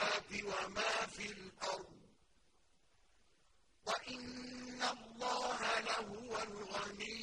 السَّمَاوَاتِ وَمَا فِي الْأَرْضِ ۚ. وَإِنَّ اللَّهَ لَهُوَ الْغَنِيُّ